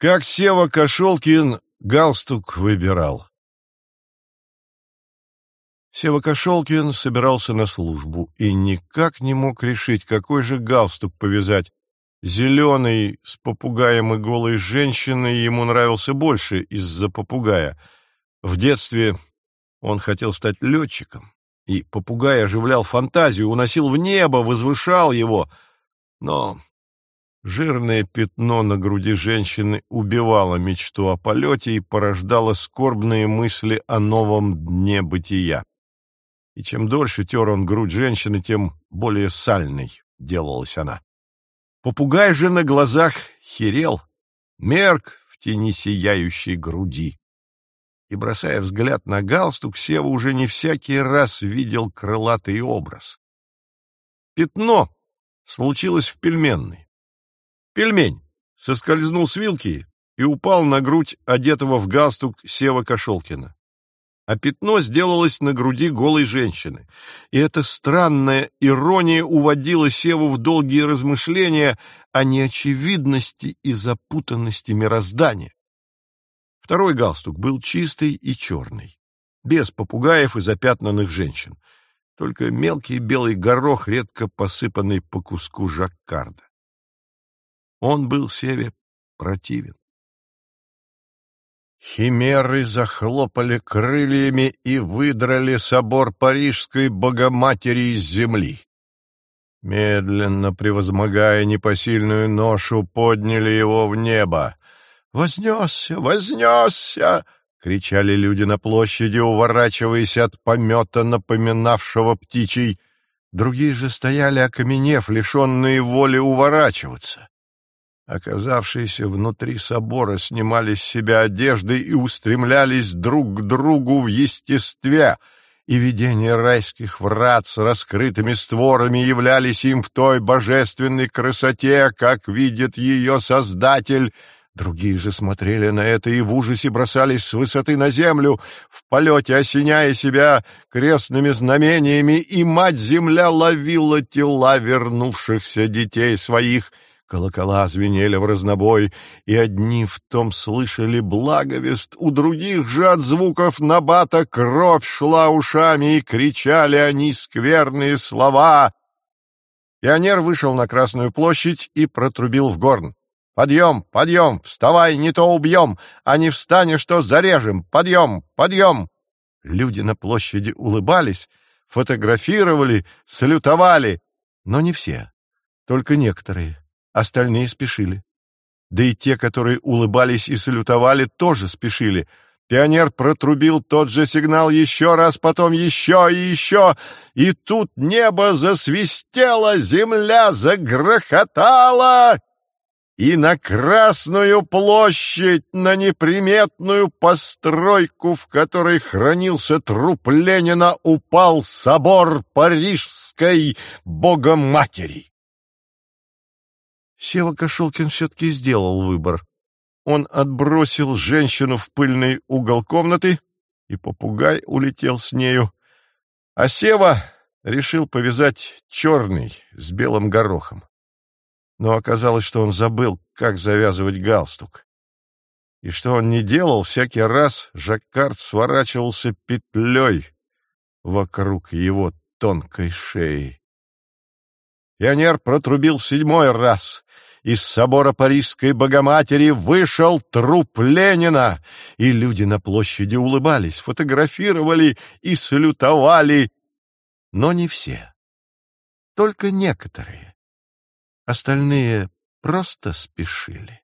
Как Сева Кошелкин галстук выбирал. Сева Кошелкин собирался на службу и никак не мог решить, какой же галстук повязать. Зеленый с попугаем и голой женщиной ему нравился больше из-за попугая. В детстве он хотел стать летчиком, и попугай оживлял фантазию, уносил в небо, возвышал его. Но Жирное пятно на груди женщины убивало мечту о полете и порождало скорбные мысли о новом дне бытия. И чем дольше тер он грудь женщины, тем более сальной делалась она. Попугай же на глазах херел, мерк в тени сияющей груди. И, бросая взгляд на галстук, Сева уже не всякий раз видел крылатый образ. Пятно случилось в пельменной. Пельмень соскользнул с вилки и упал на грудь одетого в галстук Сева Кошелкина. А пятно сделалось на груди голой женщины. И эта странная ирония уводила Севу в долгие размышления о неочевидности и запутанности мироздания. Второй галстук был чистый и черный, без попугаев и запятнанных женщин, только мелкий белый горох, редко посыпанный по куску жаккарда. Он был Севе противен. Химеры захлопали крыльями и выдрали собор Парижской Богоматери из земли. Медленно, превозмогая непосильную ношу, подняли его в небо. «Вознесся! Вознесся!» — кричали люди на площади, уворачиваясь от помета, напоминавшего птичий. Другие же стояли, окаменев, лишенные воли уворачиваться. Оказавшиеся внутри собора снимали с себя одежды и устремлялись друг к другу в естестве, и видения райских врат с раскрытыми створами являлись им в той божественной красоте, как видит ее Создатель. Другие же смотрели на это и в ужасе бросались с высоты на землю, в полете осеняя себя крестными знамениями, и Мать-Земля ловила тела вернувшихся детей своих — Колокола звенели в разнобой, и одни в том слышали благовест, у других же от звуков набата кровь шла ушами, и кричали они скверные слова. Пионер вышел на Красную площадь и протрубил в горн. «Подъем, подъем, вставай, не то убьем, а не встанешь, то зарежем, подъем, подъем!» Люди на площади улыбались, фотографировали, салютовали, но не все, только некоторые. Остальные спешили. Да и те, которые улыбались и салютовали, тоже спешили. Пионер протрубил тот же сигнал еще раз, потом еще и еще, и тут небо засвистело, земля загрохотала, и на Красную площадь, на неприметную постройку, в которой хранился труп Ленина, упал собор Парижской Богоматери. Сева Кошелкин все-таки сделал выбор. Он отбросил женщину в пыльный угол комнаты, и попугай улетел с нею. А Сева решил повязать черный с белым горохом. Но оказалось, что он забыл, как завязывать галстук. И что он не делал, всякий раз жаккард сворачивался петлей вокруг его тонкой шеи. Пионер протрубил в седьмой раз, из собора Парижской Богоматери вышел труп Ленина, и люди на площади улыбались, фотографировали и салютовали, но не все, только некоторые. Остальные просто спешили.